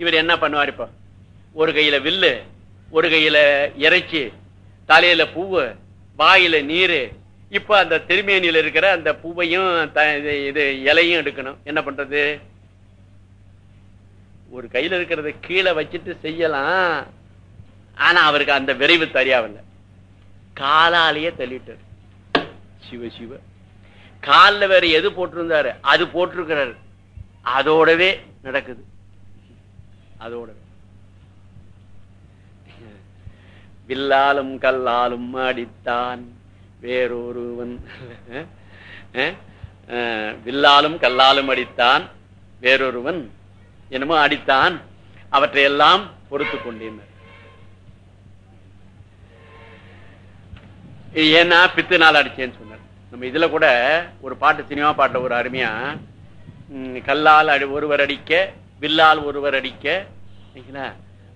இவர் என்ன பண்ணுவார் இப்போ? ஒரு கையில வில்லு ஒரு கையில இறைச்சி தலையில பூவு வாயில நீரு. இப்ப அந்த திருமேனியில் இருக்கிற அந்த பூவையும் இது இது இலையும் எடுக்கணும். என்ன பண்றது? ஒரு கையில இருக்கிறத கீழே வச்சுட்டு செய்யலாம். ஆனா அவருக்கு அந்த விரைவு தெரியாவில்லை. காலாலேயே தள்ளிட்டார். சிவ சிவ. கால்ல வேற எது போட்டிருந்தாரு? அது போட்டிருக்கிறாரு. அதோடவே நடக்குது. அதோட வில்லாலும் கல்லாலும் அடித்தான் வேறொருவன். வில்லாலும் கல்லாலும் அடித்தான் வேறொருவன். என்னமோ அடித்தான். அவற்றையெல்லாம் பொறுத்து கொண்டேன் ஏன்னா பித்து நாள் அடிச்சேன்னு சொன்னார். நம்ம இதுல கூட ஒரு பாட்டு சினிமா பாட்ட ஒரு அருமையா கல்லால் அடி ஒருவர் அடிக்க வில்லால் ஒருவர் அடிக்க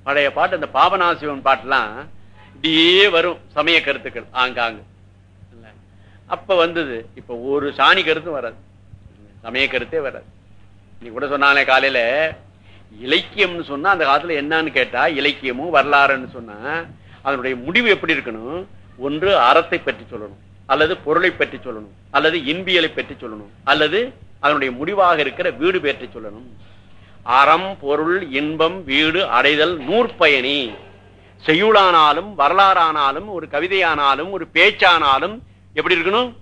பழைய பாட்டு அந்த பாபநாசிவன் பாட்டுலாம் இப்படியே வரும் சமய கருத்துக்கள் ஆங்காங்க. அப்ப வந்தது இப்ப ஒரு சாணி கருத்தும் வராது. சமய கருத்தே வராது. நீ கூட சொன்னாலே காலையில இலக்கியம்னு சொன்னா அந்த காலத்துல என்னன்னு கேட்டா இலக்கியமும் வரலாறுன்னு சொன்னா அதனுடைய முடிவு எப்படி இருக்கணும்? ஒன்று அறத்தை பற்றி சொல்லணும் அல்லது பொருளை பற்றி சொல்லணும் அல்லது இன்பியலை பற்றி சொல்லணும் அல்லது அதனுடைய முடிவாக இருக்கிற வீடு பற்றி சொல்லணும். அறம் பொருள் இன்பம் வீடு அடைதல் நூற்பயணி. செய்யுளானாலும் வரலாறானாலும் ஒரு கவிதையானாலும் ஒரு பேச்சானாலும் எப்படி இருக்கணும்?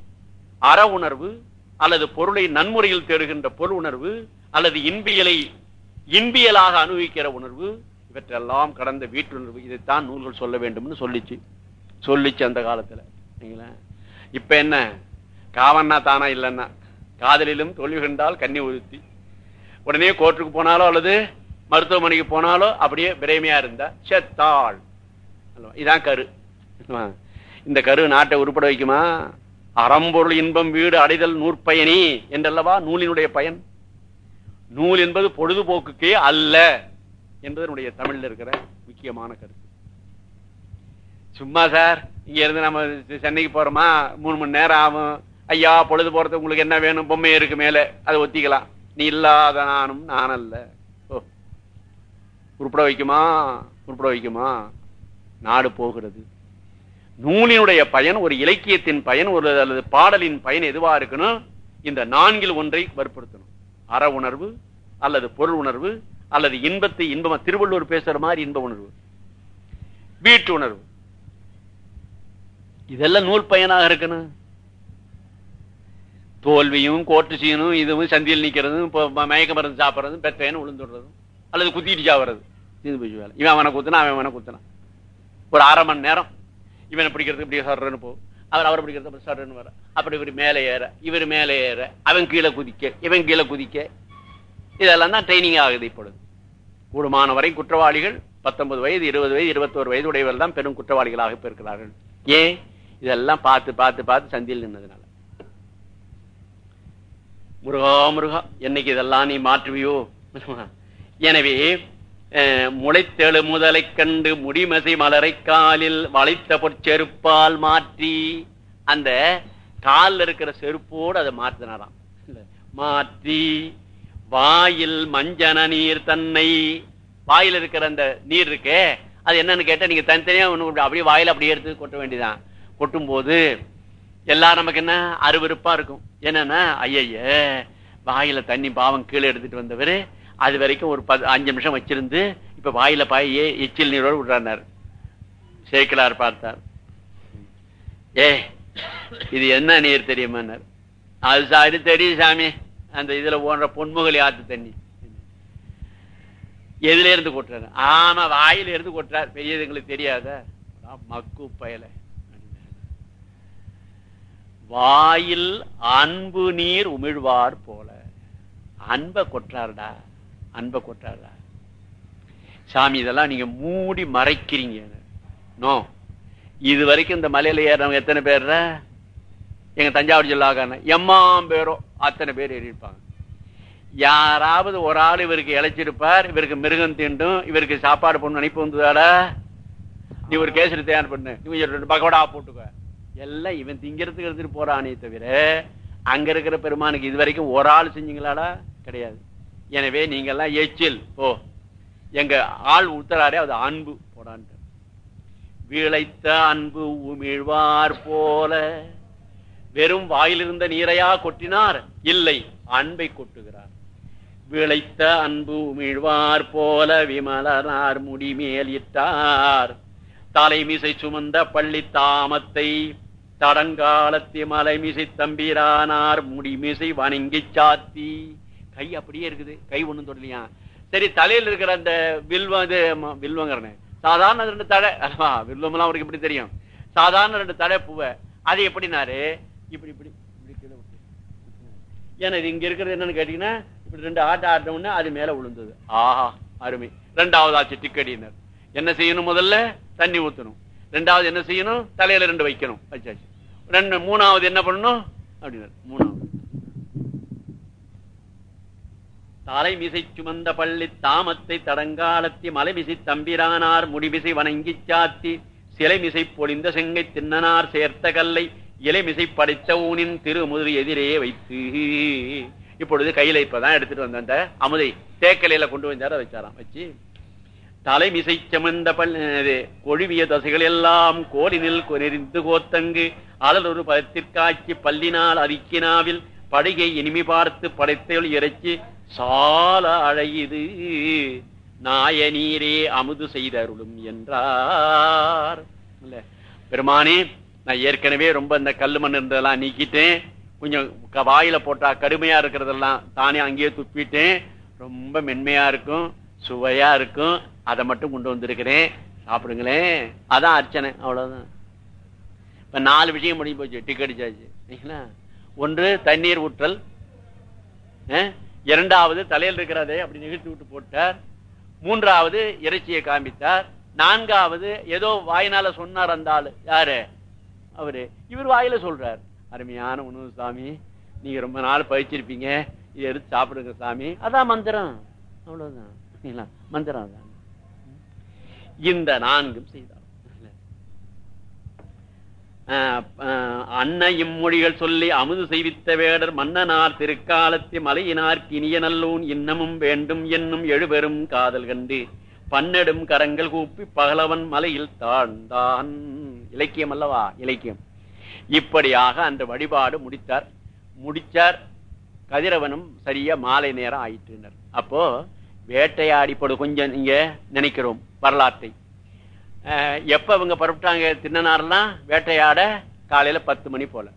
அற உணர்வு அல்லது பொருளை நன்முறையில் தேடுகின்ற பொருள் உணர்வு அல்லது இன்பியலை இன்பியலாக அனுபவிக்கிற உணர்வு இவற்றெல்லாம் கடந்த வீட்டுணர்வு. இதைத்தான் நூல்கள் சொல்ல வேண்டும்னு சொல்லிச்சு. சொல்லிச்சு அந்த காலத்தில். சரிங்களா? இப்ப என்ன? காவன்னா தானா இல்லைன்னா? காதலிலும் தோல்வி கண்டால் கண்ணி உறுத்தி உடனே கோர்ட்டுக்கு போனாலோ அல்லது மருத்துவமனைக்கு போனாலோ அப்படியே பிரேமையா இருந்தா செத்தாள். இதான் கரு. இந்த கரு நாட்டை உருப்பட வைக்குமா? அறம்பொருள் இன்பம் வீடு அடைதல் நூற்பயணி என்றல்லவா நூலினுடைய பயன்? நூல் என்பது பொழுதுபோக்குக்கே அல்ல என்பதனுடைய தமிழ்ல இருக்கிற முக்கியமான கருத்து. சும்மா சார் இங்க இருந்து நம்ம சென்னைக்கு போறோமா? மூணு மணி நேரம் ஆகும். ஐயா பொழுது போறது உங்களுக்கு என்ன வேணும்? பொம்மை இருக்கு மேல. அதை ஒத்திக்கலாம். நீ இல்லாத நானும் நான் அல்ல ஓ. உருப்பட வைக்குமா? உருப்பட வைக்குமா? நாடு போகிறது. நூலினுடைய பயன் ஒரு இலக்கியத்தின் பயன் ஒரு அல்லது பாடலின் பயன் எதுவா இருக்கணும்? இந்த நான்கில் ஒன்றை வற்புறுத்தணும். அற உணர்வு அல்லது பொருள் உணர்வு அல்லது இன்பத்தை இன்பமா திருவள்ளுவர் பேசுற மாதிரி இன்ப உணர்வு. வீட்டு உணர்வு. இதெல்லாம் நூல் பயனாக இருக்கணும். தோல்வியும் கோட்டு சீனும் இதுவும் சந்தியில் நிக்கிறதும் இப்போ மயக்க மருந்து சாப்பிட்றதும் பெற்றேன்னு விழுந்துடுறதும் அல்லது குத்திட்டு சாப்பிட்றது இது போய் வேலை. இவன் அவனை குத்துனா அவன் அவனை குத்துனான். ஒரு அரை மணி நேரம் இவனை பிடிக்கிறதுக்கு இப்படி சர்றன்னு போ. அவர் அவரை பிடிக்கிறது அப்படி சர்றன்னு வர. அப்படி இவர் மேலே ஏற இவர் மேலே ஏற அவன் கீழே குதிக்க இவன் கீழே குதிக்க. இதெல்லாம் தான் ட்ரைனிங் ஆகுது இப்பொழுது. கூடுமான வரை குற்றவாளிகள் பத்தொன்பது வயது இருபது வயது இருபத்தோரு வயது உடையவர்கள் தான் பெரும் குற்றவாளிகளாக இருக்கிறார்கள். ஏன்? இதெல்லாம் பார்த்து பார்த்து பார்த்து சந்தியில் நின்றதுனால முருகா முருகா என்னைக்கு இதெல்லாம் நீ மாற்றுவியோ? எனவே முளைத்தெழு முதலை கண்டு முடிமசை மலரை காலில் வளைத்த பொற்செருப்பால் மாற்றி அந்த காலில் இருக்கிற செருப்போடு அதை மாற்றினாராம். மாற்றி வாயில் மஞ்சன நீர் தன்னை வாயில் இருக்கிற அந்த நீர் இருக்கே அது என்னன்னு கேட்டா நீங்க தனித்தனியா ஒண்ணு அப்படியே வாயில் அப்படியே எடுத்து கொட்ட வேண்டியதான் கொட்டும் போது எல்லாம் நமக்கு என்ன? அருவருப்பா இருக்கும். என்னன்னா ஐய வாயில தண்ணி பாவம் கீழே எடுத்துட்டு வந்தவர் அது வரைக்கும் ஒரு பத்து அஞ்சு நிமிஷம் வச்சிருந்து இப்ப வாயில பாயே எச்சில் நீரோடு விடுறாரு சேக்கலார் பார்த்தார். ஏ இது என்ன நீர் தெரியுமான்னார் அது சாரி தெரியும் சாமி. அந்த இதுல போன்ற பொன்முகலி ஆத்து தண்ணி. எதுல இருந்து கொட்டுறாரு? ஆமா வாயில இருந்து கொட்டுறார். பெரியது எங்களுக்கு தெரியாத? மக்கு பயலை. வாயில் அன்பு நீர் உமிழ்வார் போல. அன்பை கொற்றாருடா அன்பை கொற்றாருடா. சாமி இதெல்லாம் நீங்க மூடி மறைக்கிறீங்க. நோ இது வரைக்கும் இந்த மலையில ஏறவங்க எத்தனை பேர் எங்க தஞ்சாவூர் ஜில்லாக்கான எம்மாம் பேரோ அத்தனை பேர் ஏறியிருப்பாங்க. யாராவது ஒரு ஆள் இவருக்கு இழைச்சிருப்பார் இவருக்கு மிருகம் தீண்டும் இவருக்கு சாப்பாடு பொண்ணு அனுப்பி வந்ததால நீ ஒரு கேசரி தயார் பண்ணு. நீ ரெண்டு பகவடா போட்டுக்க. எல்லாம் இவன் திங்கிறதுக்கு எடுத்துட்டு போறானே தவிர அங்க இருக்கிற பெருமானுக்கு இது வரைக்கும் ஒரு ஆள் செஞ்சீங்களாடா? கிடையாது. எனவே நீங்க எல்லாம் எச்சில் ஓ எங்க ஆள் உத்தராரே அது அன்பு போடான்ட்டு. விளைத்த அன்பு உமிழ்வார் போல வெறும் வாயிலிருந்த நீரையா கொட்டினார்? இல்லை அன்பை கொட்டுகிறார். விளைத்த அன்பு உமிழ்வார் போல விமலனார் முடிமேல் இட்டார். தலைமிசை சுமந்த பள்ளி தாமத்தை தடங்காலத்தி மலைமிசை தம்பிரானார் முடிமிசை வணங்கி சாத்தி. கை அப்படியே இருக்குது. கை ஒண்ணும் தொடலையா? சரி தலையில் இருக்கிற அந்த வில்வம் இது வில்வங்கிறனே. சாதாரண ரெண்டு தடை அல்லவா வில்வம்லாம் அவருக்கு எப்படி தெரியும்? சாதாரண ரெண்டு தடை பூவை. அது எப்படினாரு? இப்படி இப்படி இப்படி கீழே விட்டு. ஏன்னா இது இங்க இருக்கிறது என்னன்னு கேட்டீங்கன்னா இப்படி ரெண்டு ஆட்டம் ஆட்ட உடனே அது மேல விழுந்தது ஆஹா அருமை. ரெண்டாவது ஆச்சு டிக்கடினர் என்ன செய்யணும் முதல்ல? தண்ணி ஊத்தணும். ரெண்டாவது என்ன செய்யணும்? தலையில ரெண்டு வைக்கணும். வச்சாச்சு ரெண்டு மூணாவது என்ன பண்ணணும்? அப்படின்னாரு. மூணாவது. தலைமிசை சுமந்த பள்ளி தாமத்தை தடங்காலத்தி மலைமிசை தம்பிரானார் முடிமிசை வணங்கி சாத்தி சிலைமிசை பொழிந்த செங்கை தின்னனார் சேர்த்த கல்லை இலைமிசை படைத்த ஊனின் திருமுது எதிரே வைத்து. இப்பொழுது கையில இப்பதான் எடுத்துட்டு வந்த அந்த அமுதை. தேக்கலையில கொண்டு வந்தார வச்சாராம். வச்சு தலைமிசை செமந்த பல் கொழுவிய தசைகள் எல்லாம் கோலினில் நெறிந்து கோத்தங்கு. அலல் ஒரு பதத்திற்காட்சி பல்லினால் அரிக்கினாவில் படுகை இனிமை பார்த்து படைத்தல் இறைச்சி சால அழையுது நாயநீரே அமுது செய்தருளும் என்றார். பெருமானே நான் ஏற்கனவே ரொம்ப இந்த கல் மண் இருந்ததெல்லாம் நீக்கிட்டேன். கொஞ்சம் வாயில போட்டா கடுமையா இருக்கிறதெல்லாம் தானே அங்கேயே துப்பிட்டேன். ரொம்ப மென்மையா இருக்கும். சுவையா இருக்கும். அதை மட்டும் கொண்டு வந்திருக்கிறேன். சாப்பிடுங்களேன். அதான் அர்ச்சனை. அவ்வளவுதான். இப்ப நாலு விஷயம் முடிஞ்சு போச்சு. டிக்கெட் அடிச்சாச்சு. சரிங்களா? ஒன்று தண்ணீர் ஊற்றல். இரண்டாவது தலையில் இருக்கிறதே அப்படி நிகழ்த்தி விட்டு போட்டார். மூன்றாவது இறைச்சியை காமித்தார் நான்காவது ஏதோ வாயினால சொன்னார் அந்த ஆளு. யாரு? அவரு. இவர் வாயில சொல்றார். அருமையான உணவு சாமி. நீங்க ரொம்ப நாள் பயிச்சிருப்பீங்க. இதை எடுத்து சாப்பிடுங்க சாமி. அதான் மந்திரம். அவ்வளவுதான். மந்திரம் இந்த நான்கும் செய்தார். ஆஹ் அன்னையும் மொழிகள் சொல்லி அமுது செய்வித்த வேடர் மன்னனார் திருக்காலத்தி மலையினார் கினிய நல்லூன் இன்னமும் வேண்டும் என்னும் எழுபெரும் காதல் கண்டு பன்னெடும் கரங்கள் கூப்பி பகலவன் மலையில் தாழ்ந்தான். இலக்கியம் அல்லவா? இலக்கியம். இப்படியாக அந்த வழிபாடு முடித்தார். முடிச்சார் கதிரவனும் சரியா மாலை நேரம் ஆயிட்டுனர் அப்போ வேட்டையாடி போடு கொஞ்சம் நீங்க நினைக்கிறோம் வரலாற்றை. எப்ப இவங்க புறப்பட்டாங்க தின்னனாரெல்லாம் வேட்டையாட காலையில பத்து மணி போல.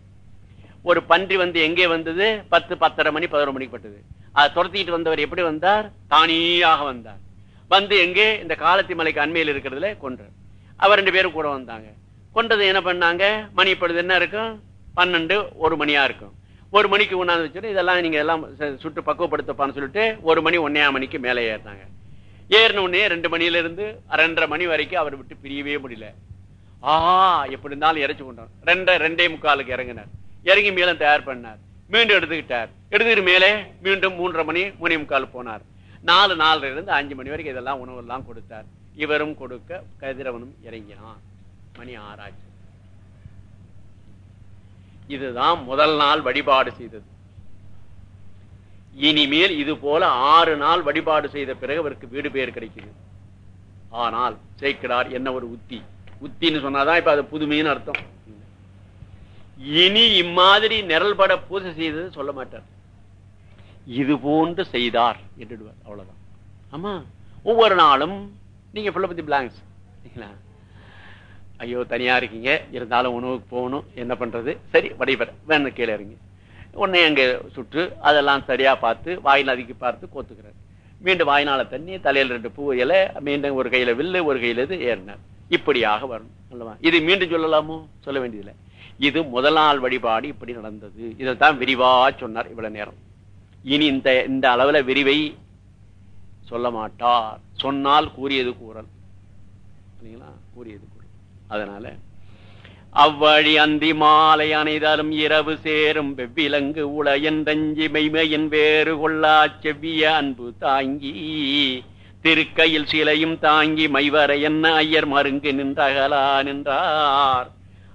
ஒரு பன்றி வந்து எங்கே வந்தது? பத்து பத்தரை மணி பதினொரு மணிக்கு பட்டது. அதை துரத்திக்கிட்டு வந்தவர் எப்படி வந்தார்? தானியாக வந்தார். வந்து எங்கே? இந்த காலத்தி மலைக்கு அண்மையில் இருக்கிறதுல கொன்றார். அவர் ரெண்டு பேரும் கூட வந்தாங்க. கொண்டது என்ன பண்ணாங்க? மணி இப்பொழுது என்ன இருக்கும்? பன்னெண்டு ஒரு மணியா இருக்கும். ஒரு மணிக்கு உண்ணாந்து வச்சுட்டு இதெல்லாம் நீங்க எல்லாம் சுட்டு பக்குவப்படுத்தப்பான்னு சொல்லிட்டு ஒரு மணி ஒன்னையா மணிக்கு மேலே ஏறினாங்க. ஏறின உடனே ரெண்டு மணியில இருந்து ரெண்டரை மணி வரைக்கும் அவர் விட்டு பிரியவே முடியல. ஆஹா எப்படி இருந்தாலும் இறைச்சு கொண்டார் ரெண்டரை ரெண்டே முக்காலுக்கு இறங்கினார். இறங்கி மேலும் தயார் பண்ணார். மீண்டும் எடுத்துக்கிட்டார். எடுத்துக்கிட்டு மேலே மீண்டும் மூன்றரை மணி மூணே முக்கால் போனார். நாலு நாலுல இருந்து அஞ்சு மணி வரைக்கும் இதெல்லாம் உணவு எல்லாம் கொடுத்தார். இவரும் கொடுக்க கதிரவனும் இறங்கினான். மணி ஆறாச்சு. இதுதான் முதல் நாள் வழிபாடு செய்தது. இனிமேல் இது போல ஆறு நாள் வழிபாடு செய்த பிறகு அவருக்கு வீடு பேர் கிடைக்குது. ஆனால் சேர்க்கிறார் என்ன ஒரு உத்தி. உத்தின்னு சொன்னாதான் இப்ப அது புதுமைன்னு அர்த்தம். இனி இம்மாதிரி நிரல்பட பூஜை செய்தது சொல்ல மாட்டார். இது போன்று செய்தார் என்றுடுவார். அவ்வளவுதான். ஆமா. ஒவ்வொரு நாளும் நீங்க ஃபுல்ல பத்தி பிளாங்க்ஸ் ஐயோ தனியா இருக்கீங்க. இருந்தாலும் உணவுக்கு போகணும். என்ன பண்றது? சரி வடிபெற வேணும் கீழே இறங்கி. உடனே அங்க சுற்று அதெல்லாம் சரியா பார்த்து வாயில் அதுக்கு பார்த்து கோத்துக்கிறார். மீண்டும் வாயினால தண்ணி தலையில ரெண்டு பூ இலை மீண்டும் ஒரு கையில வில்லு ஒரு கையில இது ஏறினார். இப்படியாக வரணும் அல்லவா? இது மீண்டும் சொல்லலாமோ? சொல்ல வேண்டியதில்லை. இது முதல் நாள் வழிபாடு இப்படி நடந்தது. இதைத்தான் விரிவா சொன்னார் இவ்வளவு நேரம். இனி இந்த இந்த அளவுல விரிவை சொல்ல மாட்டார். சொன்னால் கூறியது கூறல். இல்லைங்களா கூறியது அதனால அவ்வழி அந்தி மாலை அனைதாலும் இரவு சேரும் வெவ்விலங்கு உளையன் தஞ்சி மெய்மையின் வேறு கொள்ளா செவ்விய அன்பு தாங்கி திருக்கையில் சிலையும் தாங்கி மைவரை என்ன ஐயர் மருங்கு நின்றகலா நின்றார்.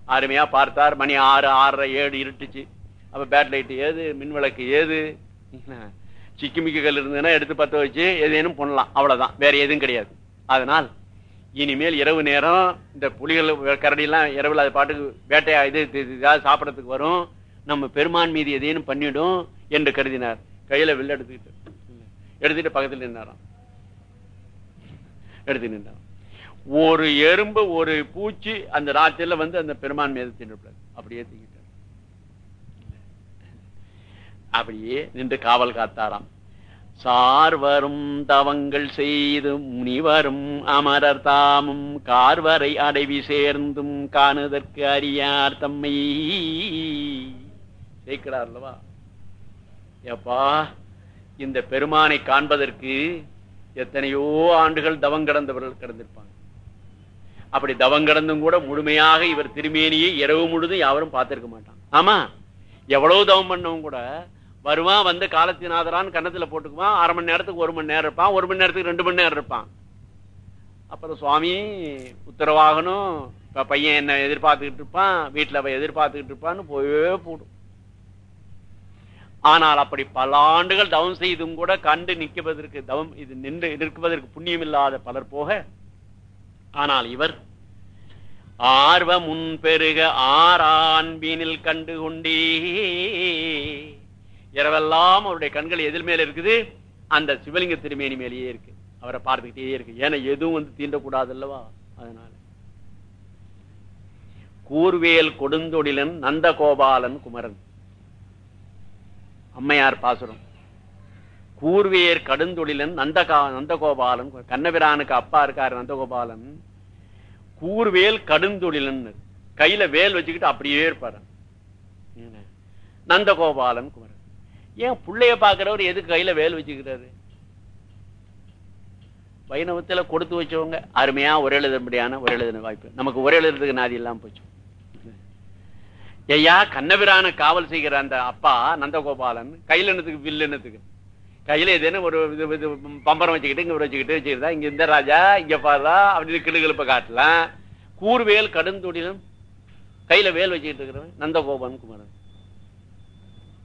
அருமையா பார்த்தார். மணி ஆறு ஆறரை ஏழு இருட்டுச்சு. அப்ப பேட் லைட் ஏது? மின் விளக்கு ஏது சிக்கிமிக்கி இருந்ததுன்னா எடுத்து பத்த வச்சு எதேனும் பண்ணலாம். அவ்வளவுதான். வேற எதுவும் கிடையாது. அதனால் இனிமேல் இரவு நேரம் இந்த புலிகள் கரடியெல்லாம் இரவில் அது பாட்டுக்கு வேட்டையா இது இதாவது சாப்பிட்றதுக்கு வரும். நம்ம பெருமான் மீது எதையும் பண்ணிடும் என்று கருதினார். கையில வில்ல எடுத்துக்கிட்டு. எடுத்துட்டு பக்கத்தில் நின்னாராம். எடுத்து நின்றான் ஒரு எறும்பு ஒரு பூச்சி அந்த ராத்திரில வந்து அந்த பெருமான் மீது தின்னுட்டார் அப்படியே தூக்கிட்டார் அப்படியே நின்று காவல் காத்தாராம். சார்வரும் தவங்கள் செய்து முனிவரும் அமரர் தாமும் கார்வரை அடைவி சேர்ந்தும் காணுதற்கு அறியார் தம்மை. சேர்க்கிறார் அல்லவா? எப்பா இந்த பெருமானை காண்பதற்கு எத்தனையோ ஆண்டுகள் தவம் கடந்தவர்கள் கடந்திருப்பாங்க. அப்படி தவம் கடந்தும் கூட முழுமையாக இவர் திருமேனியை இரவு முழுதும் யாரும் பார்த்திருக்க மாட்டான் ஆமா எவ்வளவு தவம் பண்ணவும் கூட வருவான் வந்து காலத்தினாதரான் கன்னத்துல போட்டுக்குவான். அரை மணி நேரத்துக்கு ஒரு மணி நேரம் இருப்பான். ஒரு மணி நேரத்துக்கு ரெண்டு மணி நேரம் இருப்பான். அப்புறம் சுவாமி உத்தரவாகணும். இப்ப பையன் என்ன எதிர்பார்த்துக்கிட்டு இருப்பான்? வீட்டுல அவ எதிர்பார்த்துக்கிட்டு இருப்பான்னு போயே போடும். ஆனால் அப்படி பல ஆண்டுகள் தவம் செய்தும் கூட கண்டு நிற்பதற்கு தவம் இது நின்று நிற்பதற்கு புண்ணியம் இல்லாத பலர் போக. ஆனால் இவர் ஆர்வ முன் பெருக ஆறான்பினில் கண்டு கொண்டே இரவெல்லாம் அவருடைய கண்கள் எதிர் மேல இருக்குது? அந்த சிவலிங்க திருமேனி மேலேயே இருக்கு. அவரை பார்த்துக்கிட்டே இருக்கு. ஏன்னா எதுவும் வந்து தீண்டக்கூடாது அல்லவா அதனால. கூர்வேல் கொடுந்தொடிலன் நந்தகோபாலன் குமரன். அம்மையார் பாசுரம். கூர்வேர் கடுந்தொழிலன் நந்தகா நந்தகோபாலன். கண்ணபிரானுக்கு அப்பா இருக்காரு நந்தகோபாலன். கூர்வேல் கடுந்தொழிலன் கையில வேல் வச்சுக்கிட்டு அப்படியே இருப்பாரு. நந்தகோபாலன் குமரன். ஏன் பிள்ளைய பார்க்கிறவர் எதுக்கு கையில வேல் வச்சுக்கிறாரு வைணவத்தில் கொடுத்து வச்சவங்க அருமையா ஒரு எழுதும்படியான ஒரு எழுதின வாய்ப்பு. நமக்கு ஒரு எழுதுறதுக்கு நாதி இல்லாம போச்சு. ஐயா கண்ணபிரான காவல் செய்கிற அந்த அப்பா நந்தகோபாலன் கையில் என்னத்துக்கு வில்லு என்னத்துக்கு? கையில எதுன்னு ஒரு இது இது பம்பரம் வச்சுக்கிட்டு இங்க வச்சுக்கிட்டு வச்சுக்கிட்டா இங்க இந்த ராஜா இங்க பாருடா அப்படின்னு கிளுகிழப்ப காட்டலாம். கூர்வேல் கடுந்துடிலும் கையில வேல் வச்சுக்கிட்டு இருக்கிறவன் நந்தகோபாலன் குமரன்.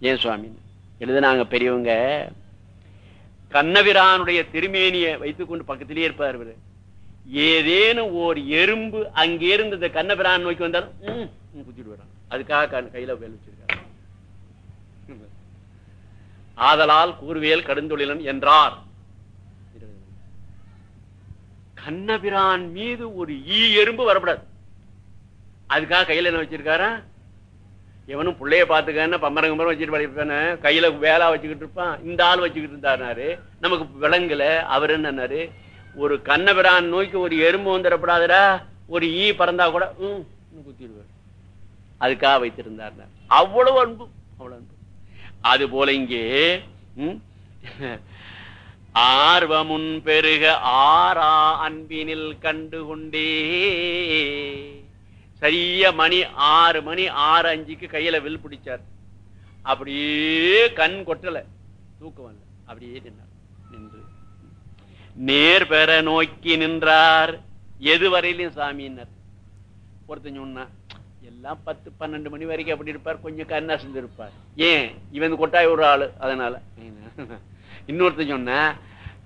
ஏன் சுவாமி? எழுதுனாங்க பெரியவங்க. கண்ணவிரானுடைய திருமேனியை வைத்துக்கொண்டு பக்கத்திலேயே இருப்பார் இவரு. ஏதேனும் ஓர் எறும்பு அங்கே இருந்து இந்த கண்ணபிரான் நோக்கி வந்தாலும் ம், குத்திட்டு வரான் அதுக்காக கண்- கையில வேல் வச்சிருக்காரு. ஆதலால் கூறுவியல் கடுந்தொழிலன் என்றார். கண்ணபிரான் மீது ஒரு ஈ எறும்பு வரப்படாது. அதுக்காக கையில என்ன வச்சிருக்காரா? எவனும் பிள்ளைய பாத்துக்கன்னு பம்பரம் கம்பரம் வச்சுட்டு படிப்பானு கையில வேலை வச்சுக்கிட்டு இருப்பான். இந்த ஆள் வச்சுக்கிட்டு இருந்தாருனாரு. நமக்கு விளங்கல அவர் என்னன்னாரு? ஒரு கண்ணபிரான் நோய்க்கு ஒரு எறும்பு வந்துடப்படாதுடா ஒரு ஈ பறந்தா கூட ம் குத்திடுவார். அதுக்காக வைத்திருந்தார் அவ்வளவு அன்பு அவ்வளவு அன்பு. அது போல இங்கே ஆர்வமுன் பெருக ஆறா அன்பினில் கண்டு கொண்டே. சரியா மணி ஆறு மணி ஆறு அஞ்சுக்கு கையில வில் பிடிச்சார். அப்படியே கண் கொட்டல. தூக்கம் வரல. அப்படியே நின்னார். நின்று. நேர் பெற நோக்கி நின்றார். எது வரையிலும் சாமியினர். ஒருத்தன் சொன்னா எல்லாம் பத்து பன்னெண்டு மணி வரைக்கும் அப்படி இருப்பார். கொஞ்சம் கண்ணா இருப்பார் ஏன்? இவன் கொட்டாய் ஒரு ஆளு. அதனால. இன்னொருத்தன் சொன்ன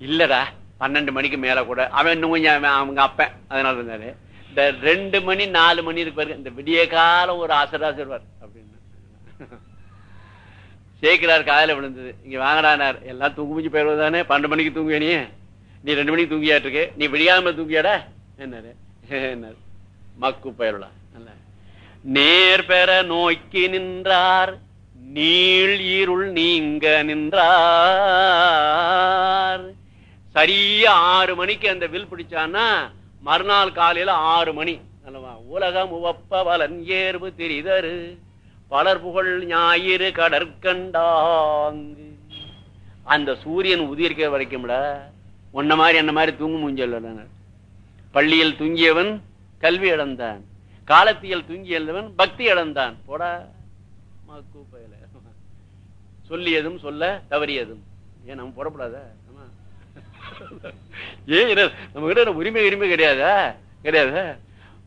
இல்லடா பன்னெண்டு மணிக்கு மேல கூட. அவன் இன்னும் கொஞ்சம் அவங்க அப்பன். அதனால இருந்தாரு இந்த ரெண்டு மணி நாலு மணி இருக்கு பாருங்க. இந்த விடிய காலம் ஒரு ஆசராசர்வார் அப்படின்னு. சேர்க்கிறார் காலையில விழுந்தது. இங்க வாங்கடானார் எல்லாம் தூங்கு முடிஞ்சு போயிருவதானே பன்னெண்டு மணிக்கு தூங்குவே நீ? நீ ரெண்டு மணிக்கு தூங்கியாட்டு இருக்கு நீ விடியாம தூங்கியாடா? என்னாரு? என்னாரு? மக்கு பயிரலாம் நேர் பெற நோக்கி நின்றார். நீள் இருள் நீங்க நின்றார். சரியா ஆறு மணிக்கு அந்த வில் பிடிச்சான்னா மறுநாள் காலையில ஆறு மணி. அல்லவா? உலகம் உவப்ப வலன் ஏர்வு திரிதரு. பலர் புகழ் ஞாயிறு கடற்கண்டாங்கு. அந்த சூரியன் உதிர்க்கிற வரைக்கும்ல உன்ன மாதிரி என்ன மாதிரி தூங்கு மூஞ்சல் பள்ளியில் தூங்கியவன் கல்வி இழந்தான். காலத்தியல் தூங்கி எழுந்தவன் பக்தி இழந்தான். போடா. மக்கு சொல்லியதும் சொல்ல தவறியதும். ஏன் நம்ம போடக்கூடாத? ஏன் என்ன- நம்ம கிட்ட என்ன உரிமை உரிமை கிடையாதா? கிடையாதா?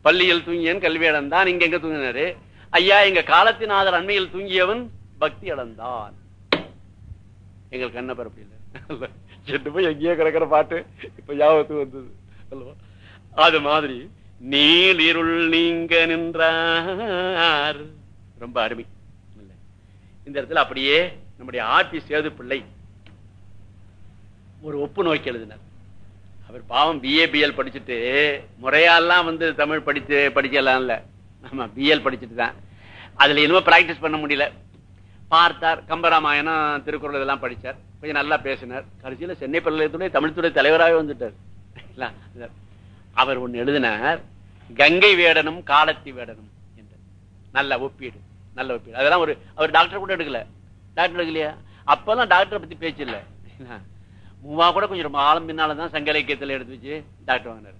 பள்ளியில் தூங்கியன் கல்வி அடைந்தான் இங்க எங்க தூங்கினாரு? ஐயா எங்க காலத்தின் ஆதர் அண்மையில் தூங்கியவன் பக்தி அடைந்தான். எங்களுக்கு என்ன பரப்பு இல்லை. செட்டு போய் எங்கேயோ கிடக்கிற பாட்டு இப்ப ஞாபகத்துக்கு வந்தது. அது மாதிரி நீலிருள் நீங்க நின்றார். ரொம்ப அருமை. இந்த இடத்துல அப்படியே நம்முடைய ஆர்பி சேது பிள்ளை ஒரு ஒப்பு நோக்கி எழுதினார் அவர் பாவம் பிஏபிஎல் படிச்சுட்டு முறையாலாம் வந்து தமிழ் படித்து படிக்கலாம் இல்லை நம்ம பிஎல் படிச்சுட்டு தான். அதில் இன்னும் ப்ராக்டிஸ் பண்ண முடியல. பார்த்தார் கம்பராமாயணம் திருக்குறள் இதெல்லாம் படித்தார் கொஞ்சம் நல்லா பேசினார். கடைசியில் சென்னை பல்கலைத்துறை தமிழ்துறை தலைவராகவே வந்துட்டார். இல்ல, அவர் ஒன்று எழுதினார் கங்கை வேடனும் காலத்தி வேடனும் என்று. நல்ல ஒப்பீடு நல்ல ஒப்பீடு. அதெல்லாம் ஒரு அவர் டாக்டர் கூட எடுக்கல. டாக்டர் எடுக்கலையா? அப்பெல்லாம் டாக்டரை பற்றி பேச்சு இல்லை. மூவா கூட கொஞ்சம் ரொம்ப ஆழம் பின்னாலதான் சங்க இலக்கியத்தில் எடுத்து வச்சு டாக்டர் வாங்கினார்.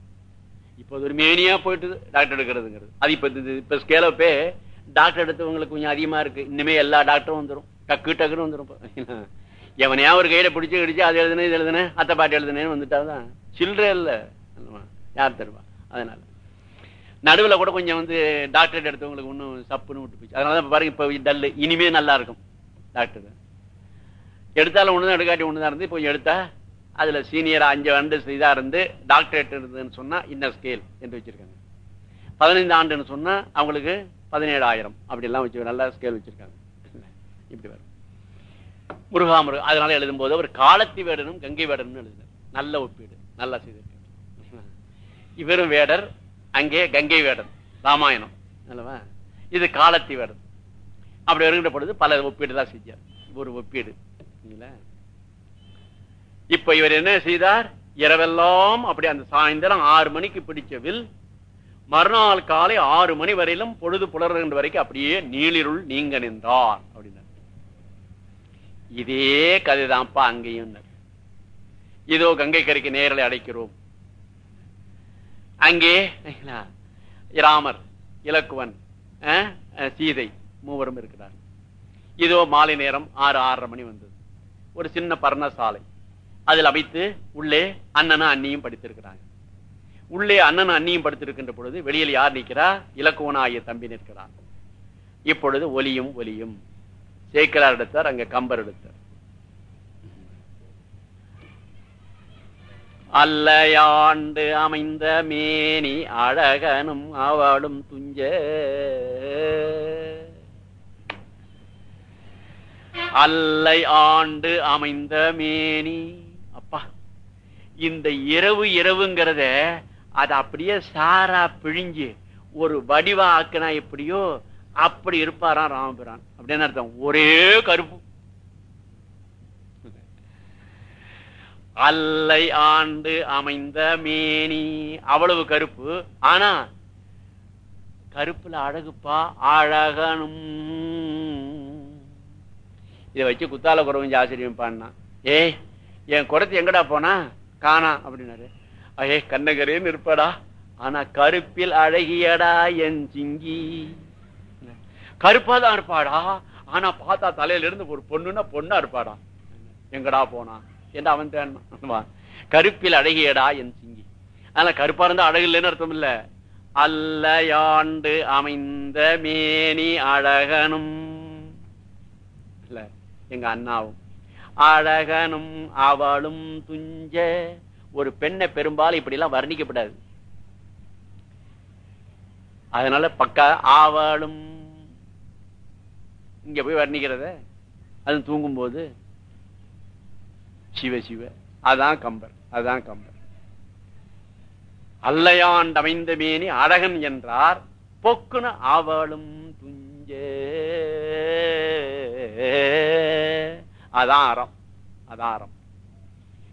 இப்போ அது ஒரு மேனியா போயிட்டு டாக்டர் எடுக்கிறதுங்கிறது. அது இப்போ இப்போ ஸ்கேலப்பே டாக்டர் எடுத்தவங்களுக்கு கொஞ்சம் அதிகமா இருக்கு. இன்னுமே எல்லா டாக்டரும் வந்துடும் டக்கு டக்குன்னு வந்துடும் எவனையா ஒரு கையில பிடிச்சி இடிச்சு அது எழுதுனே இது எழுதுனேன் அத்தை பாட்டு எழுதுனேன்னு வந்துட்டாதான் சில்லற சில்லறே அல்லவா? யார் தருவா? அதனால. நடுவில் கூட கொஞ்சம் வந்து டாக்டரேட் எடுத்தவங்களுக்கு இன்னும் சப்புன்னு விட்டு போச்சு. அதனால தான் பாருங்க இப்போ டல்லு இனிமே நல்லா இருக்கும். டாக்டர் எடுத்தாலும் ஒண்ணுதான் எடுக்காட்டி ஒண்ணுதான் இருந்து இப்போ எடுத்தா அதுல சீனியர் அஞ்சு ஆண்டு இதா இருந்து டாக்டரேட் இருந்ததுன்னு சொன்னா இன்ன ஸ்கேல் என்று வச்சிருக்காங்க. பதினைந்து ஆண்டுன்னு சொன்னா அவங்களுக்கு பதினேழாயிரம். அப்படி எல்லாம் வச்சு நல்ல ஸ்கேல் வச்சிருக்காங்க. இப்படி வரும். முருகாமுரு அதனால எழுதும் போது ஒரு காலத்தி வேடனும் கங்கை வேடனும் எழுதினார். நல்ல ஒப்பீடு நல்லா செய்திருக்காரு. இவரும் வேடர் அங்கே கங்கை வேடன் ராமாயணம் அல்லவா? இது காலத்தி வேடன். அப்படி வருகின்ற பொழுது பல ஒப்பீடு தான் செஞ்சார். ஒரு ஒப்பீடு. சரிங்களா? இப்ப இவர் என்ன செய்தார்? இரவெல்லாம் அப்படி அந்த சாயந்தரம் ஆறு மணிக்கு பிடிச்ச வில் மறுநாள் காலை ஆறு மணி வரையிலும் பொழுது புலர்கின்ற வரைக்கும் அப்படியே நீளிருள் நீங்க நின்றார் அப்படின்னார். இதே கதைதான்ப்பா அங்கேயும் இதோ கங்கை கரைக்கு நேரலை அடைக்கிறோம். அங்கே ராமர் இலக்குவன் சீதை மூவரும் இருக்கிறார் இதோ மாலை நேரம் ஆறு ஆறரை மணி வந்தது. ஒரு சின்ன பர்ணசாலை. அதில் அமைத்து உள்ளே அண்ணனும் அண்ணியும் படித்திருக்கிறாங்க. உள்ளே அண்ணனும் அண்ணியும் படுத்திருக்கின்ற பொழுது வெளியில் யார் நிற்கிறா? இலக்குவனாகிய தம்பி நிற்கிறார் இப்பொழுது ஒலியும் ஒலியும். சேக்கலார் எடுத்தார் அங்க கம்பர் எடுத்தார். அல்லையாண்டு அமைந்த மேனி அழகனும் அவளும் துஞ்ச. அல்லை ஆண்டு அமைந்த மேனி. அப்பா இந்த இரவு இரவுங்கிறத அது அப்படியே சாரா பிழிஞ்சு ஒரு வடிவா ஆக்கினா எப்படியோ அப்படி இருப்பாராம் ராமபிரான். அப்படின்னு அர்த்தம். ஒரே கருப்பு. அல்லை ஆண்டு அமைந்த மேனி. அவ்வளவு கருப்பு. ஆனா கருப்புல அழகுப்பா அழகனும். இதை வச்சு குத்தால குறவஞ்சி ஆச்சரியம் பாடினா. ஏய் என் குடத்து எங்கடா போனா? காணா அப்படின்னாரு. அயே கண்ணகரேன்னு இருப்படா ஆனா கருப்பில் அழகியடா என் சிங்கி. கருப்பா தான் இருப்பாடா. ஆனா பார்த்தா தலையில இருந்து ஒரு பொண்ணுன்னா பொண்ணா இருப்பாடா. எங்கடா போனா? என்று அவன் தேடினான் கருப்பில் அழகியடா என் சிங்கி. ஆனா கருப்பா இருந்தா அழகு இல்லைன்னு அர்த்தம் இல்ல. அல்லையாண்டு அமைந்த மேனி அழகனும். இல்ல. எங்க அண்ணாவும். அழகனும் அவளும் துஞ்ச. ஒரு பெண்ணை பெரும்பாலும் இப்படி எல்லாம் வர்ணிக்கப்படாது. அதனால பக்கா ஆவலும் இங்க போய் வர்ணிக்கிறத அது தூங்கும் போது சிவ சிவ. அதான் கம்பர் அதான் கம்பர். அல்லையாண்ட் அமைந்த மேனி அழகன் என்றார். பொக்குன அவளும் துஞ்சே. அதான் அறம் அதான் அறம்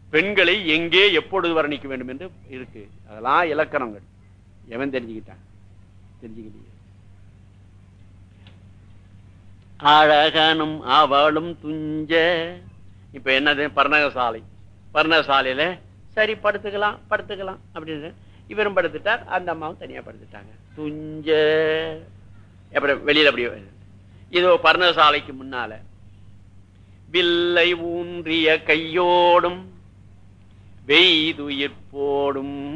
பெண்களை எங்கே எப்பொழுது வர்ணிக்க வேண்டும் என்று இருக்கு. அதெல்லாம் இலக்கணங்கள். எவன் தெரிஞ்சுக்கிட்டான்? தெரிஞ்சுக்கிட்டீங்க அழகனும் அவளும் துஞ்ச. இப்ப என்னது? பர்ணகசாலை. பர்ணகசாலையில சரி படுத்துக்கலாம் படுத்துக்கலாம் அப்படின்னு இவரும் படுத்துட்டார். அந்த அம்மாவும் தனியா படுத்துட்டாங்க. துஞ்ச. அப்புறம் வெளியில அப்படியே இதோ பர்ணசாலைக்கு முன்னால. வில்லை ஊன்றிய கையோடும் வெய்துயிர் போடும்.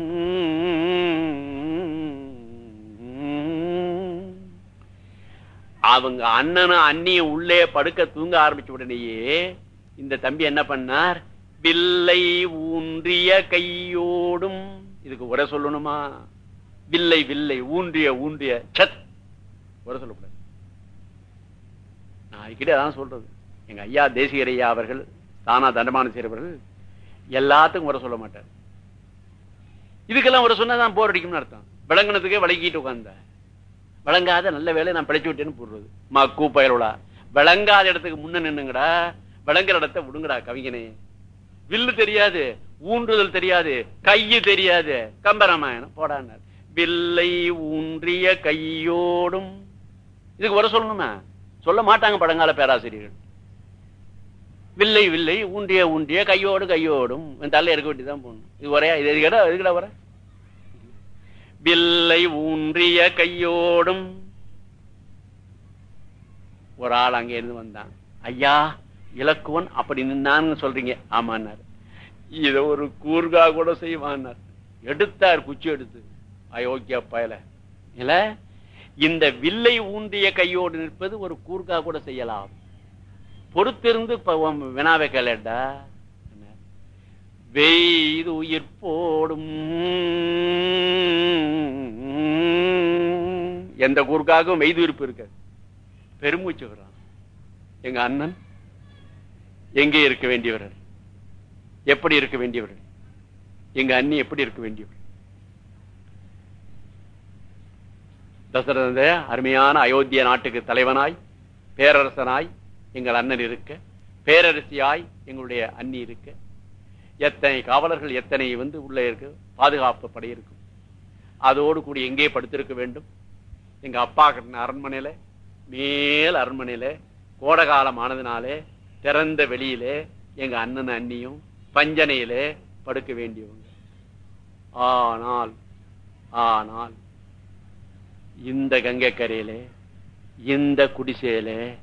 அவங்க அண்ணனும் அண்ணியும் உள்ளே படுக்க தூங்க ஆரம்பிச்ச உடனேயே இந்த தம்பி என்ன பண்ணார்? வில்லை ஊன்றிய கையோடும் இதுக்கு உரை சொல்லணுமா? வில்லை வில்லை ஊன்றிய ஊன்றிய சத். உரை சொல்லக்கூடாது. அடிக்கடி அதான் சொல்றது. எங்க ஐயா தேசிகர் ஐயா அவர்கள் தானா தண்டமான செய்கிறவர்கள் எல்லாத்துக்கும் உரை சொல்ல மாட்டார். இதுக்கெல்லாம் ஒரு சொன்னதான் போர் அடிக்கும்னு அர்த்தம். விளங்குனதுக்கே விளங்கிட்டு உட்கார்ந்த. விளங்காத நல்ல வேலை நான் பிழைச்சு விட்டேன்னு போடுறது. மக்கு பயலுடா விளங்காத இடத்துக்கு முன்ன நின்னுங்கடா. விளங்குற இடத்த விடுங்கடா கவிஞனே. வில்லு தெரியாது ஊன்றுதல் தெரியாது கையு தெரியாது. கம்பராமாயணம் போடான்னார். வில்லை ஊன்றிய கையோடும். இதுக்கு வர சொல்லணுமா? சொல்ல மாட்டாங்க பழங்கால பேராசிரியர்கள். வில்லை வில்லை ஊண்டிய ஊண்டிய கையோடு கையோடும். தள்ள இருக்க வேண்டியதான் போகணும் இது வரையா? இது எதுக்கடா? எதுக்கடா வர? வில்லை ஊன்றிய கையோடும். ஒரு ஆள் அங்க இருந்து வந்தான். ஐயா இலக்குவன் அப்படி நின்னான்னு சொல்றீங்க. ஆமான்னார். இத ஒரு கூர்கா கூட செய்வான்னார். எடுத்தார் குச்சி எடுத்து. அயோக்கிய பயல இல்ல இந்த வில்லை ஊன்றிய கையோடு நிற்பது ஒரு கூர்க்கா கூட செய்யலாம். பொறுத்திருந்து வினாவை கேளடா. வெய்து உயிர் போடும். எந்த கூர்க்காகவும் வெய்து இருப்பு இருக்க பெருமூச்சு வர்றான் எங்க அண்ணன்? எங்கே இருக்க வேண்டியவர்கள் எப்படி இருக்க வேண்டியவர்கள் எங்க அண்ணி எப்படி இருக்க வேண்டியவர்கள் தசரத அருமையான அயோத்திய நாட்டுக்கு தலைவனாய் பேரரசனாய் எங்கள் அண்ணன் இருக்க பேரரசியாய் எங்களுடைய அண்ணி இருக்க எத்தனை காவலர்கள் எத்தனை வந்து உள்ளே இருக்கு பாதுகாப்பு படை இருக்கும். அதோடு கூடி எங்கே படுத்திருக்க வேண்டும்? எங்க அப்பா கட்டின அரண்மனையில மேல் அரண்மனையில கோடகாலம் ஆனதுனாலே திறந்த வெளியிலே எங்க அண்ணன் அண்ணியும் பஞ்சனையிலே படுக்க வேண்டியவங்க. ஆனால் ஆனால் இந்த கங்கை கரையில இந்த குடிசையில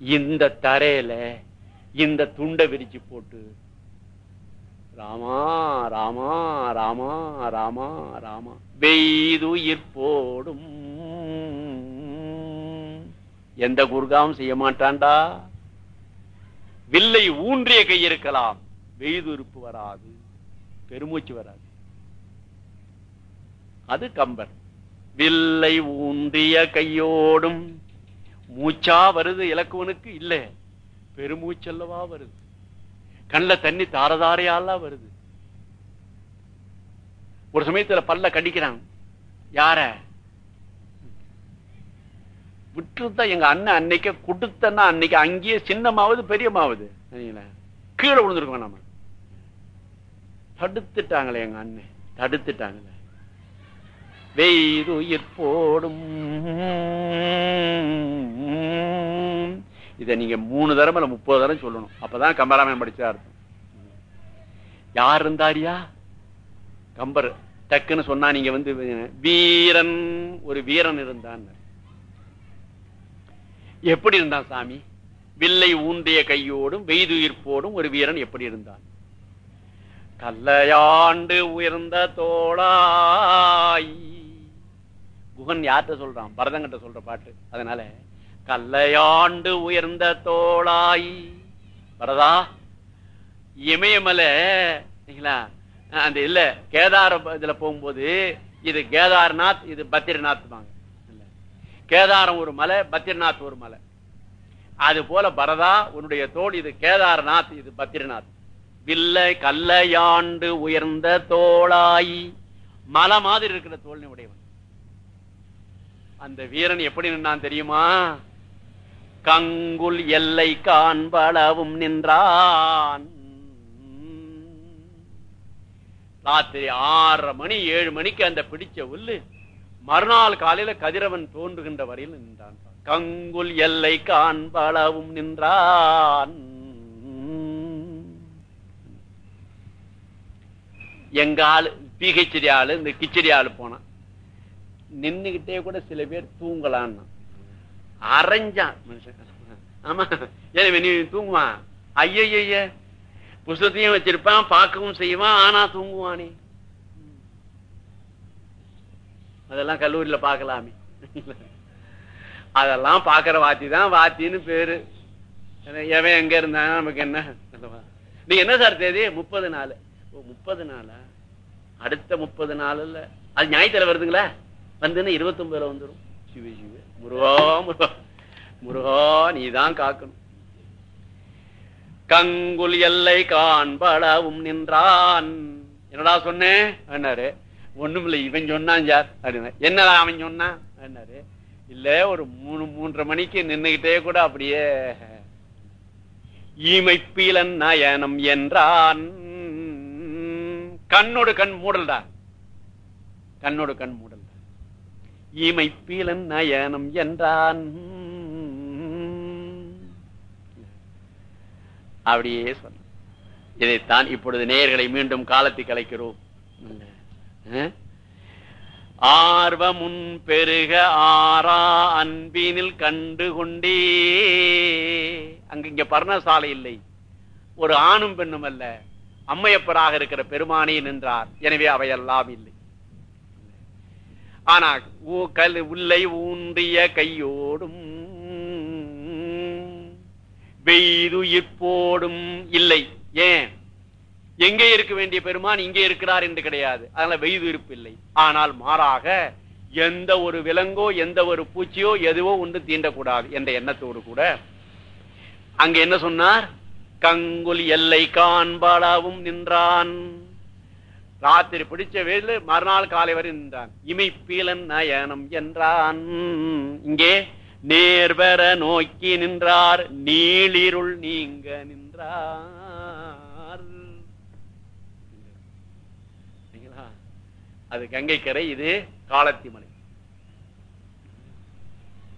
இந்த தரையில இந்த துண்டை விரிச்சு போட்டு ராமா ராமா ராமா ராமா ராமா வெய்துயிர் போடும். எந்த குர்காவும் செய்ய மாட்டான்டா. வில்லை ஊன்றிய கை இருக்கலாம். வெய்துருப்பு வராது. பெருமூச்சு வராது. அது கம்பர். வில்லை ஊன்றிய கையோடும் மூச்சா வருது இலக்குவனுக்கு இல்ல. பெருமூச்சல்லவா வருது. கண்ணில் தண்ணி தாரதாரையாலாம் வருது. ஒரு சமயத்துல பல்ல கடிக்கிறான். யார? விட்டுருந்தா எங்க அண்ணன் அன்னைக்கு கொடுத்தன்னா அன்னைக்கு அங்கேயே சின்னமாவது பெரியமாவது. கீழே விழுந்திருக்கோம் நம்ம. தடுத்துட்டாங்களே எங்க அண்ணன். தடுத்துட்டாங்களே. வெய்துயிர் போடும். இதை நீங்க மூணு தரம் இல்ல முப்பது தரம் சொல்லணும். அப்பதான் கம்பராமாயணம் படிச்சா இருக்கும். யார் இருந்தாரியா கம்பர் டக்குன்னு சொன்னா நீங்க வந்து வீரன் ஒரு வீரன் இருந்தான். எப்படி இருந்தான் சாமி? வில்லை ஊன்றிய கையோடும் வெய்துயிர்ப்போடும் ஒரு வீரன் எப்படி இருந்தான்? கல்லையாண்டு உயர்ந்த தோளாய் குகன் யார்கிட்ட சொல்றான்? பரதங்கிட்ட சொல்ற பாட்டு. அதனால கல்லையாண்டு உயர்ந்த தோளாய். பரதா இமயமலை அந்த இல்ல கேதார இதுல போகும்போது இது கேதார்நாத் இது பத்ரிநாத் கேதாரம் ஒரு மலை பத்ரிநாத் ஒரு மலை. அது போல பரதா உன்னுடைய தோல் இது கேதார்நாத் இது பத்ரிநாத். வில்லை கல்லையாண்டு உயர்ந்த தோளாய். மலை மாதிரி இருக்கிற தோல்னி உடையவன். அந்த வீரன் எப்படி நின்னான் தெரியுமா? கங்குல் எல்லை காண்பளவும் நின்றான். ராத்திரி ஆறரை மணி ஏழு மணிக்கு அந்த பிடிச்ச உள்ளு மறுநாள் காலையில கதிரவன் தோன்றுகின்ற வரையில் நின்றான். கங்குல் எல்லை காண்பளவும் நின்றான். எங்க ஆளு பிஹெச்டி ஆளு இந்த கிச்சடி ஆளு போனான். நின்னுகிட்டே கூட சில பேர் தூங்கலான்னு அரைஞ்சான் மனுஷன். ஆமா. ஏன் நீ தூங்குவான். ஐயய்ய புஸ்தத்தையும் வச்சிருப்பான் பார்க்கவும் செய்வான் ஆனா தூங்குவானே. அதெல்லாம் கல்லூரியில பாக்கலாமே அதெல்லாம் பாக்குற வாத்தி தான் வாத்தின்னு பேரு. எவன் எங்க இருந்தா நமக்கு என்ன? நீங்க என்ன சார் தேதி? முப்பது நாள். ஓ முப்பது நாளா? அடுத்த முப்பது நாள் இல்ல அது ஞாயிற்றுல வருதுங்களா? வந்துன்னு இருபத்தி ஒன்பதுல வந்துடும் சிவ சிவ முருகா முருகா. முருகா நீதான் காக்கணும். கங்குல் எல்லை காண்பளவும் நின்றான். என்னடா சொன்னேன் என்னாரு ஒண்ணும் இல்லை இவன் சொன்னான் சார். அப்படின்னா என்னடா அவன் சொன்னான்? என்னரு இல்ல ஒரு மூணு மூன்றரை மணிக்கு நின்னுகிட்டே கூட அப்படியே ஈமைப்பீலன் நயனம் என்றான். கண்ணோடு கண் மூடல்டா. கண்ணோடு கண் இமை பீலன் நயனம் என்றான். அப்படியே சொன்ன இதைத்தான் இப்பொழுது நேயர்களை மீண்டும் காலத்தை கலைக்கிறோம். ஆர்வமுன் பெருக ஆறா அன்பினில் கண்டு கொண்டே. அங்க இங்க பர்ணசாலை இல்லை. ஒரு ஆணும் பெண்ணும் அல்ல. அம்மையப்பராக இருக்கிற பெருமானே நின்றார். எனவே அவையெல்லாம் இல்லை. ஆனா ஊ- கல் உள்ளை ஊன்றிய கையோடும் வெய்துயிர்ப்போடும் இல்லை. ஏன்? எங்கே இருக்க வேண்டிய பெருமான் இங்கே இருக்கிறார் என்று கிடையாது. அதனால வெய்து இருப்பு இல்லை. ஆனால் மாறாக எந்த ஒரு விலங்கோ எந்த ஒரு பூச்சியோ எதுவோ ஒன்று தீண்டக்கூடாது என்ற எண்ணத்தோடு கூட. அங்க என்ன சொன்னார்? கங்குல் எல்லை காண்பாளாவும் நின்றான். ராத்திரி பிடிச்ச வெயில் மறுநாள் காலை வரை நின்றான். இமைப்பீலன் நயனம் என்றான். இங்கே நேர்வர நோக்கி நின்றார் நீளிருள் நீங்க நின்றார். அது கங்கைக்கரை இது காலத்தி மலை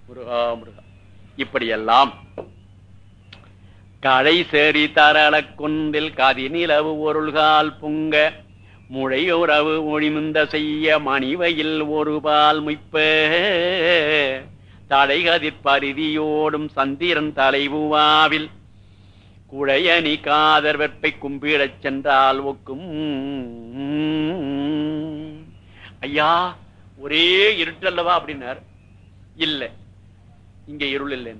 முருகா முருகா. இப்படியெல்லாம் களை சேரி தரள குந்தில் கதி நிலவு ஒருள்கால் புங்க முழை உறவு மொழிமுந்த செய்ய மணிவையில் ஒரு பால் முய்ப்ப. தடைகதிர் பரிதியோடும் சந்திரன் தலைவுவாவில். குழையணி காதர் வெப்பை கும்பிடச் சென்றால் ஒக்கும். ஐயா ஒரே இருட்டல்லவா அப்படின்னார். இல்லை இங்க இருள் இல்லை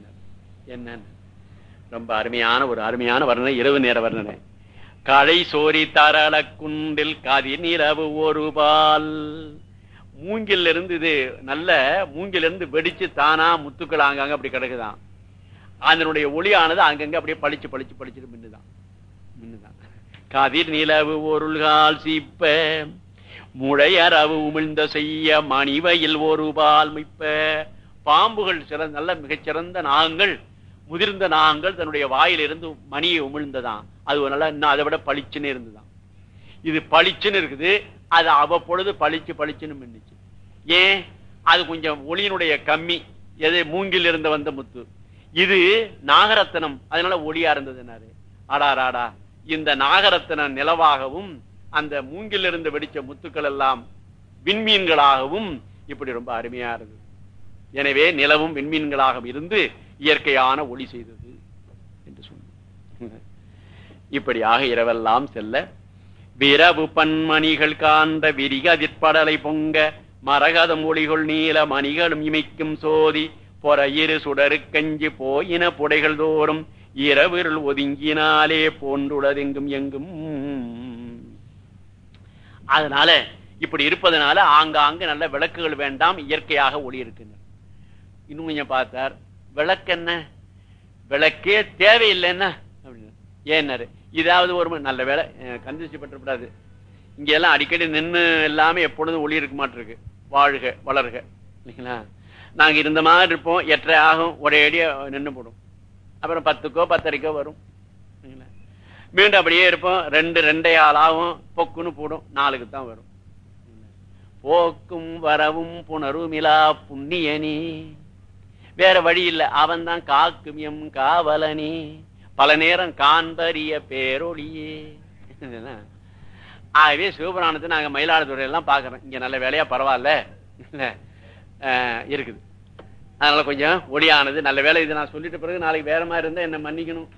என்னன்னு? ரொம்ப அருமையான ஒரு அருமையான வர்ணனை இரவு நேர வர்ணனை. களை சோரி தரள குண்டில் கதி நிலவு ஒரு பால். மூங்கில் இருந்து இது நல்ல மூங்கில் இருந்து வெடிச்சு தானா முத்துக்கள் அங்கங்க அப்படி கிடக்குதான். அதனுடைய ஒளியானது அங்கங்க அப்படியே பளிச்சு பளிச்சு பளிச்சுட்டு மின்னுதான். மின்னுதான். கதிர் நிலவு ஒருள்கால் சீப்ப. முழையரவு உமிழ்ந்த செய்ய மணிவையில் ஒரு பால் மிப்ப. பாம்புகள் சிறந்த நல்ல மிகச்சிறந்த நாங்கள் முதிர்ந்த நாங்கள் தன்னுடைய வாயிலிருந்து மணியை உமிழ்ந்ததான் அது ஒரு நல்லா இன்னும் அதை விட பளிச்சுன்னு இருந்துதான் இது பளிச்சுன்னு இருக்குது. அது அவ்வப்பொழுது பளிச்சு பளிச்சுன்னு மின்னுச்சு. ஏன்? அது கொஞ்சம் ஒளியினுடைய கம்மி. எது? மூங்கில் இருந்து வந்த முத்து. இது நாகரத்தனம். அதனால ஒளியா இருந்ததுனாரு ஆடாராடா இந்த நாகரத்தன நிலவாகவும் அந்த மூங்கில் இருந்து வெடிச்ச முத்துக்கள் எல்லாம் விண்மீன்களாகவும் இப்படி ரொம்ப அருமையா இருந்தது. எனவே நிலவும் விண்மீன்களாகவும் இருந்து இயற்கையான ஒளி செய்தது என்று சொன்ன இப்படியாக இரவெல்லாம் செல்ல விரவு பன்மணிகள் காண்ட விரிகதிற்படலை பொங்க மரகதம் ஒளிகள் நீல மணிகளும் இமைக்கும் சோதி பொறையிரு சுடரு கஞ்சி போயின புடைகள் தோறும் இரவிருள் ஒதுங்கினாலே போன்றுள்ளதெங்கும் எங்கும். அதனால இப்படி இருப்பதனால ஆங்காங்கு நல்ல விளக்குகள் வேண்டாம் இயற்கையாக ஒளி இருக்குங்க இன்னும் கொஞ்சம் பார்த்தார். விளக்கு என்ன விளக்கே தேவையில்லைன்னா அப்படின்னு. ஏன்னாரு இதாவது ஒரு நல்ல வேலை கந்திச்சு பற்றப்படாது இங்க எல்லாம் அடிக்கடி நின்று எல்லாமே எப்பொழுதும் ஒளி இருக்க மாட்டிருக்கு. வாழ்க வளர்க. இல்லைங்களா? நாங்க இருந்த மாதிரி இருப்போம் எட்டரை ஆகும் ஒரே அடியே நின்று போடும். அப்புறம் பத்துக்கோ பத்தரைக்கோ வரும். மீண்டும் அப்படியே இருப்போம் ரெண்டு ரெண்டே ஆள் ஆகும் பொக்குன்னு போடும் நாளுக்கு தான் வரும். போக்கும் வரவும் புணரும் இலா புண்ணியனி. வேற வழி இல்ல. அவன் தான் காக்கும் எம் காவலனி. பல நேரம் காண்பரிய பேரொழியே. ஆகவே சிவபுராணத்தை நாங்க மயிலாடுதுறை எல்லாம் பாக்குறோம் இங்க நல்ல வேலையா பரவாயில்ல. இருக்குது. அதனால கொஞ்சம் ஒளியானது நல்ல வேலை இது நான் சொல்லிட்ட பிறகு நாளைக்கு வேற மாதிரி இருந்தா என்ன மன்னிக்கணும்.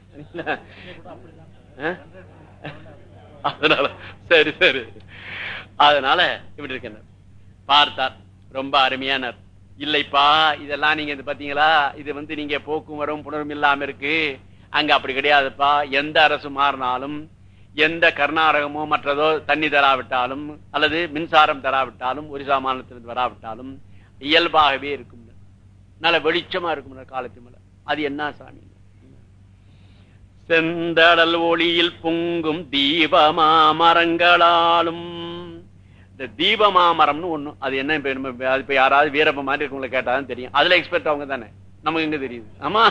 அதனால சரி சரி. அதனால இப்படி இருக்கின்ற பார்த்தார். ரொம்ப அருமையானார். இல்லைப்பா இதெல்லாம் நீங்க பாத்தீங்களா? இது வந்து நீங்க போக்கும் புணரும் இல்லாம இருக்கு. அங்க அப்படி கிடையாதுப்பா. எந்த அரசு மாறினாலும் எந்த கர்நாடகமோ மற்றதோ தண்ணி தராவிட்டாலும் அல்லது மின்சாரம் தராவிட்டாலும் ஒரிசா மாநிலத்திலிருந்து வராவிட்டாலும் இயல்பாகவே இருக்கும். நல்ல வெளிச்சமா இருக்கும் காலத்து மேல. அது என்ன சாமி? செந்தடல் ஒளியில் பொங்கும் தீபமா மரங்களாலும் இந்த தீபமாமரம்னு ஒண்ணு அது என்ன இப்போ நம்ம அது இப்ப யாராவது வீரப்ப மாதிரி இருக்கவங்களை கேட்டாலும் தெரியும். அதுல எக்ஸ்பெர்ட் அவங்க தானே. நமக்கு எங்க தெரியுது? ஆமா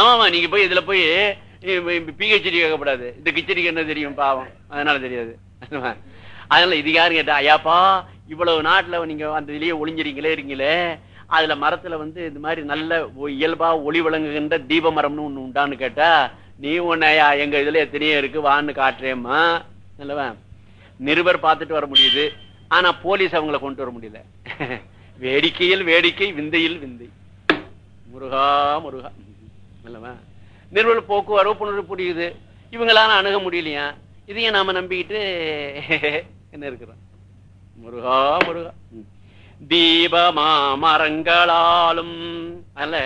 ஆமாமா நீங்க போய் இதுல போய் பிஹெச்டி கேட்கக்கூடாது இந்த கிச்சடிக்கு என்ன தெரியும் பாவம்? அதனால தெரியாது. அதனால இது யாரு கேட்டா ஐயாப்பா இவ்வளவு நாட்டுல நீங்க அந்த இதுலயே ஒளிஞ்சிருக்கீங்களே இருக்கீங்களே. அதுல மரத்துல வந்து இந்த மாதிரி நல்ல இயல்பா ஒளி விளங்குகின்ற தீப மரம்னு ஒண்ணு உண்டான்னு கேட்டா நீ உன்னையா எங்க இதுல எத்தனையோ இருக்கு வான்னு காட்டுறேம்மா. நல்லவா நிருபர் பார்த்துட்டு வர முடியுது. ஆனா போலீஸ் அவங்கள கொண்டு வர முடியல. வேடிக்கையில் வேடிக்கை விந்தையில் விந்தை. முருகா முருகா. இல்லவா நிறுவன போக்குவரவு புணர்வு புரியுது. இவங்களால அணுக முடியலையா? இதையும் நாம நம்பிக்கிட்டு என்ன இருக்கிறோம்? முருகா முருகா. தீபமா மரங்களாலும் அல்ல